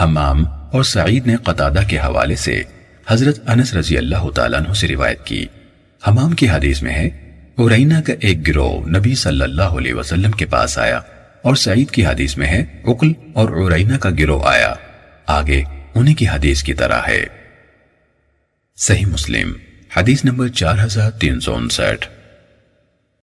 حمام اور سعید نے قطادہ کے حوالے سے حضرت انس رضی اللہ تعالیٰ عنہ سے روایت کی۔ حمام کی حدیث میں ہے اورینہ کا ایک گروہ نبی صلی اللہ علیہ وسلم کے پاس آیا اور سعید کی حدیث میں ہے عقل اور اورینہ کا گروہ آیا۔ آگے انہی کی حدیث کی طرح ہے۔ صحیح مسلم، حدیث نمبر چار ہزار تین سو انسٹھ۔